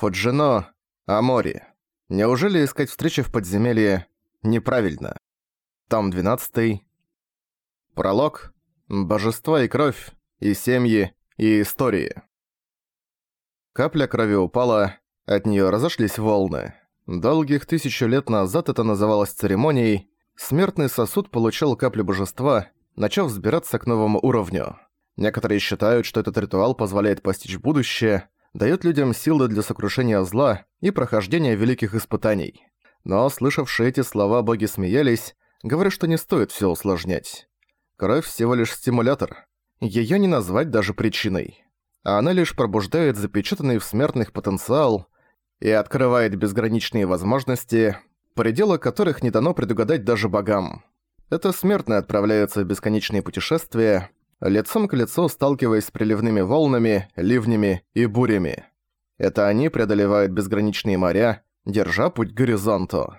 Фуджино, Амори. Неужели искать встречи в подземелье неправильно? Там 12. Пролог. Божества и кровь, и семьи, и истории. Капля крови упала, от неё разошлись волны. Долгих тысячу лет назад это называлось церемонией. Смертный сосуд получил каплю божества, начав взбираться к новому уровню. Некоторые считают, что этот ритуал позволяет постичь будущее, дает людям силы для сокрушения зла и прохождения великих испытаний. Но, слышавшие эти слова, боги смеялись, говоря, что не стоит все усложнять. Кровь всего лишь стимулятор. Её не назвать даже причиной. Она лишь пробуждает запечатанный в смертных потенциал и открывает безграничные возможности, пределы которых не дано предугадать даже богам. Это смертные отправляются в бесконечные путешествия, лицом к лицу сталкиваясь с приливными волнами, ливнями и бурями. Это они преодолевают безграничные моря, держа путь к горизонту.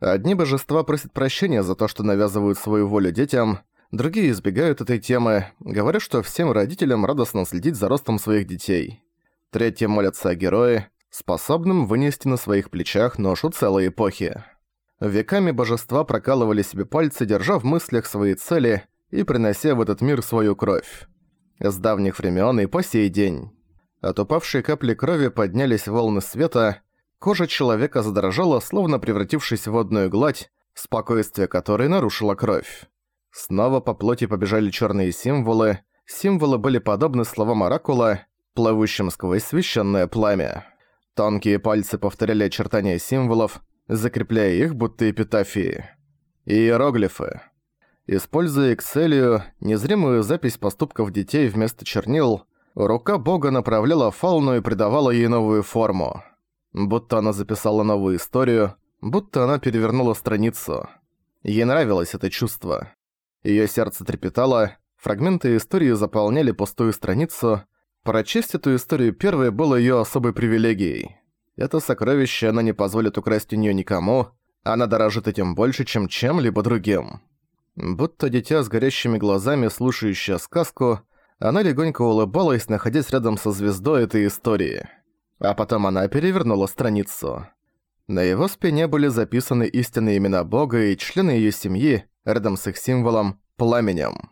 Одни божества просят прощения за то, что навязывают свою волю детям, другие избегают этой темы, говоря, что всем родителям радостно следить за ростом своих детей. Третьи молятся о герое, способном вынести на своих плечах ношу целой эпохи. Веками божества прокалывали себе пальцы, держа в мыслях свои цели – и принося в этот мир свою кровь. С давних времен и по сей день. От упавшей капли крови поднялись волны света, кожа человека задрожала, словно превратившись в водную гладь, спокойствие которой нарушила кровь. Снова по плоти побежали черные символы, символы были подобны словам оракула, плывущим сквозь священное пламя. Тонкие пальцы повторяли очертания символов, закрепляя их будто эпитафии. Иероглифы. Используя Экселию, незримую запись поступков детей вместо чернил, рука бога направляла фауну и придавала ей новую форму. Будто она записала новую историю, будто она перевернула страницу. Ей нравилось это чувство. Её сердце трепетало, фрагменты истории заполняли пустую страницу. Прочесть эту историю первой было её особой привилегией. Это сокровище она не позволит украсть у неё никому, она дорожит этим больше, чем чем-либо другим. Будто дитя с горящими глазами, слушающее сказку, она легонько улыбалась, находясь рядом со звездой этой истории. А потом она перевернула страницу. На его спине были записаны истинные имена Бога и члены ее семьи, рядом с их символом «пламенем».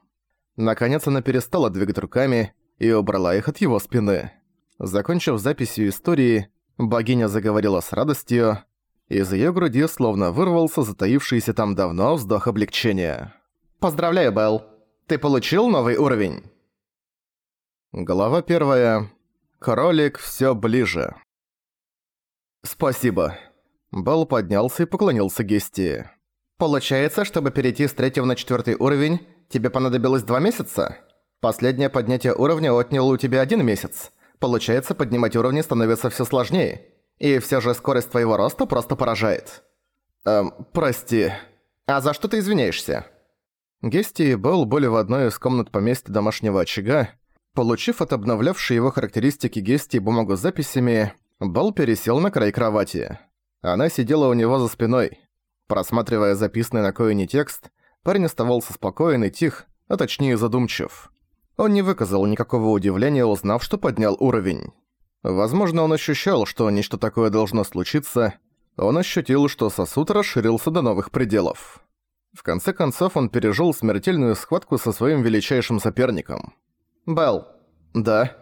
Наконец она перестала двигать руками и убрала их от его спины. Закончив записью истории, богиня заговорила с радостью, из её груди словно вырвался затаившийся там давно вздох облегчения. «Поздравляю, Белл. Ты получил новый уровень?» Глава первая. Кролик всё ближе. «Спасибо». Белл поднялся и поклонился Гестии. «Получается, чтобы перейти с третьего на четвёртый уровень, тебе понадобилось два месяца? Последнее поднятие уровня отняло у тебя один месяц. Получается, поднимать уровни становится всё сложнее». И все же скорость твоего роста просто поражает. Эм, прости. А за что ты извиняешься? Гести и Белл были в одной из комнат поместья домашнего очага. Получив от обновлявшей его характеристики Гести бумагу с записями, Белл пересел на край кровати. Она сидела у него за спиной. Просматривая записанный на коине текст, парень оставался спокоен и тих, а точнее задумчив. Он не выказал никакого удивления, узнав, что поднял уровень. Возможно, он ощущал, что нечто такое должно случиться. Он ощутил, что сосуд расширился до новых пределов. В конце концов, он пережил смертельную схватку со своим величайшим соперником. «Белл». «Да».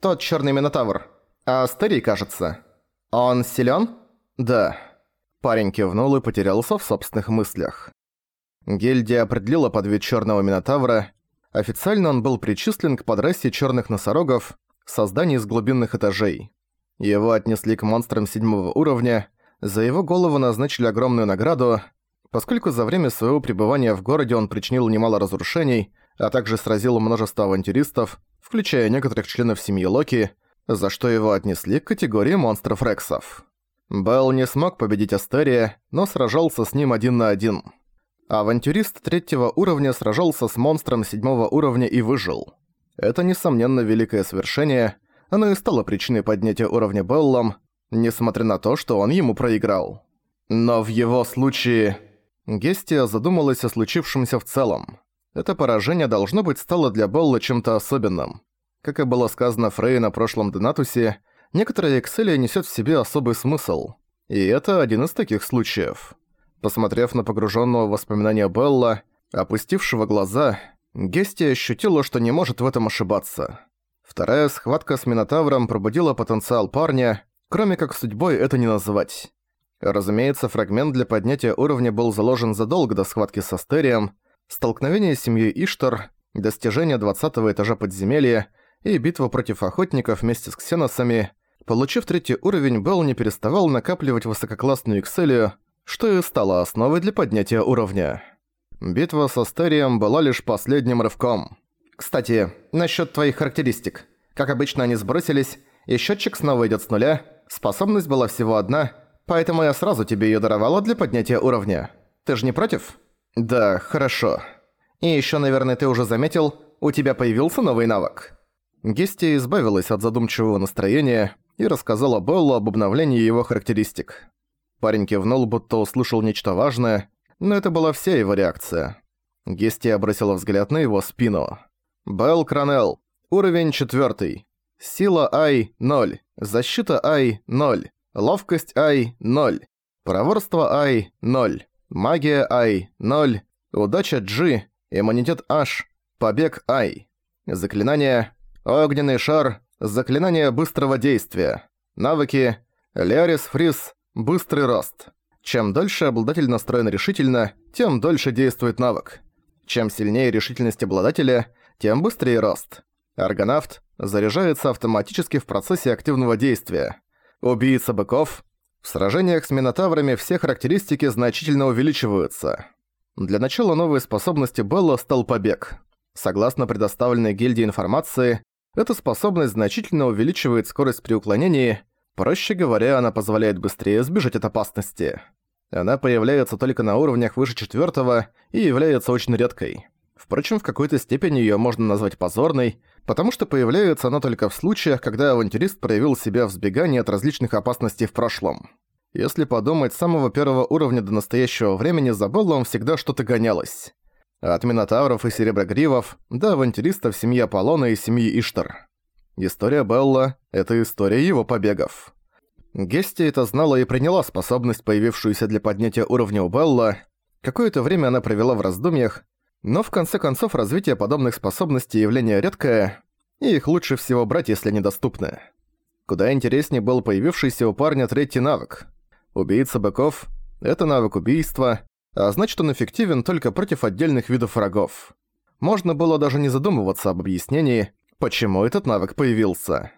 «Тот черный Минотавр. А Астерий, кажется. Он силен? «Да». Парень кивнул и потерялся в собственных мыслях. Гильдия определила подвид черного Минотавра. Официально он был причислен к подрасе черных носорогов, созданий из глубинных этажей. Его отнесли к монстрам седьмого уровня, за его голову назначили огромную награду, поскольку за время своего пребывания в городе он причинил немало разрушений, а также сразил множество авантюристов, включая некоторых членов семьи Локи, за что его отнесли к категории монстров Рексов. Белл не смог победить Астерия, но сражался с ним один на один. Авантюрист третьего уровня сражался с монстром седьмого уровня и выжил. Это, несомненно, великое свершение, оно и стало причиной поднятия уровня Беллом, несмотря на то, что он ему проиграл. Но в его случае... Гестия задумалась о случившемся в целом. Это поражение должно быть стало для Белла чем-то особенным. Как и было сказано Фрей на прошлом Денатусе, некоторая Экселия несет в себе особый смысл. И это один из таких случаев. Посмотрев на погруженного в воспоминания Белла, опустившего глаза, Гести ощутила, что не может в этом ошибаться. Вторая схватка с Минотавром пробудила потенциал парня, кроме как судьбой это не назвать. Разумеется, фрагмент для поднятия уровня был заложен задолго до схватки с Астерием, столкновение с семьей Иштар, достижение 20 этажа подземелья и битва против охотников вместе с ксеносами. Получив третий уровень, Белл не переставал накапливать высококлассную экселию, что и стало основой для поднятия уровня. Битва с Астерием была лишь последним рывком. Кстати, насчет твоих характеристик. Как обычно, они сбросились, и счетчик снова идет с нуля, способность была всего одна — Поэтому я сразу тебе её даровала для поднятия уровня. Ты же не против? Да, хорошо. И ещё, наверное, ты уже заметил, у тебя появился новый навык. Гести избавилась от задумчивого настроения и рассказала Беллу об обновлении его характеристик. Парень кивнул, будто услышал нечто важное, но это была вся его реакция. Гести обратила взгляд на его спину. Белл Кранел. Уровень 4. Сила Ай – 0. Защита Ай – 0. Ловкость Ай – 0. Проворство Ай – 0. Магия Ай – 0. Удача G. Иммунитет H. Побег Ай. Заклинание Огненный шар. Заклинание быстрого действия. Навыки Лярис Фриз. Быстрый рост. Чем дольше обладатель настроен решительно, тем дольше действует навык. Чем сильнее решительность обладателя, тем быстрее рост. Аргонавт заряжается автоматически в процессе активного действия. Убийца быков. В сражениях с минотаврами все характеристики значительно увеличиваются. Для начала новой способности Белла стал побег. Согласно предоставленной гильдии информации, эта способность значительно увеличивает скорость при уклонении, проще говоря, она позволяет быстрее сбежать от опасности. Она появляется только на уровнях выше четвертого и является очень редкой. Впрочем, в какой-то степени её можно назвать позорной, потому что появляется она только в случаях, когда авантюрист проявил себя в сбегании от различных опасностей в прошлом. Если подумать, с самого первого уровня до настоящего времени за Беллом всегда что-то гонялось. От Минотавров и Сереброгривов до авантюристов семьи Аполлона и семьи Иштар. История Белла — это история его побегов. Гести это знала и приняла способность, появившуюся для поднятия уровня у Белла. Какое-то время она провела в раздумьях, но в конце концов развитие подобных способностей явление редкое, и их лучше всего брать, если они доступны. Куда интереснее был появившийся у парня третий навык. Убийца быков — это навык убийства, а значит он эффективен только против отдельных видов врагов. Можно было даже не задумываться об объяснении, почему этот навык появился.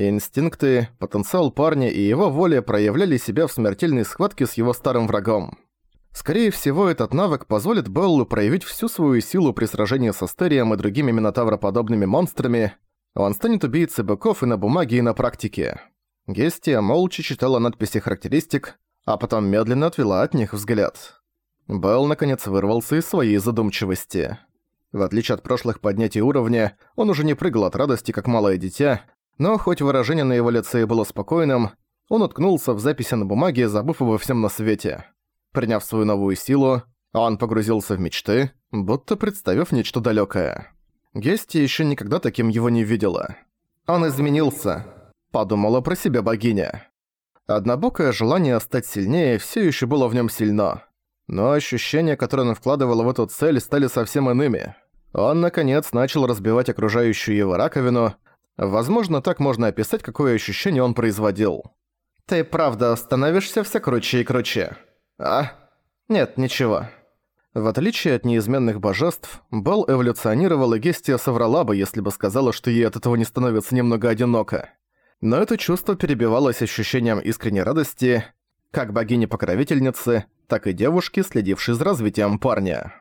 Инстинкты, потенциал парня и его воля проявляли себя в смертельной схватке с его старым врагом. Скорее всего, этот навык позволит Беллу проявить всю свою силу при сражении с Астерием и другими минотавроподобными монстрами. Он станет убийцей быков и на бумаге, и на практике. Гестия молча читала надписи характеристик, а потом медленно отвела от них взгляд. Белл наконец вырвался из своей задумчивости. В отличие от прошлых поднятий уровня, он уже не прыгал от радости, как малое дитя, но хоть выражение на его лице и было спокойным, он уткнулся в записи на бумаге, забыв обо всем на свете. Приняв свою новую силу, он погрузился в мечты, будто представив нечто далёкое. Гести ещё никогда таким его не видела. «Он изменился», — подумала про себя богиня. Однобокое желание стать сильнее всё ещё было в нём сильно. Но ощущения, которые он вкладывал в эту цель, стали совсем иными. Он, наконец, начал разбивать окружающую его раковину. Возможно, так можно описать, какое ощущение он производил. «Ты правда становишься все круче и круче», «А? Нет, ничего». В отличие от неизменных божеств, Бал эволюционировал, и Гестия соврала бы, если бы сказала, что ей от этого не становится немного одиноко. Но это чувство перебивалось ощущением искренней радости, как богини-покровительницы, так и девушки, следившей за развитием парня.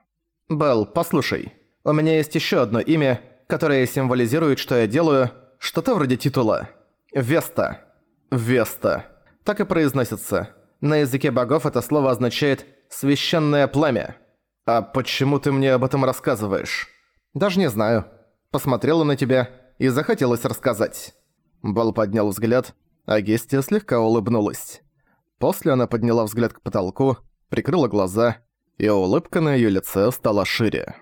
«Белл, послушай, у меня есть еще одно имя, которое символизирует, что я делаю, что-то вроде титула. Веста. Веста. Так и произносится. На языке богов это слово означает «священное пламя». А почему ты мне об этом рассказываешь? Даже не знаю. Посмотрела на тебя и захотелось рассказать. Бал поднял взгляд, а Гестия слегка улыбнулась. После она подняла взгляд к потолку, прикрыла глаза, и улыбка на её лице стала шире.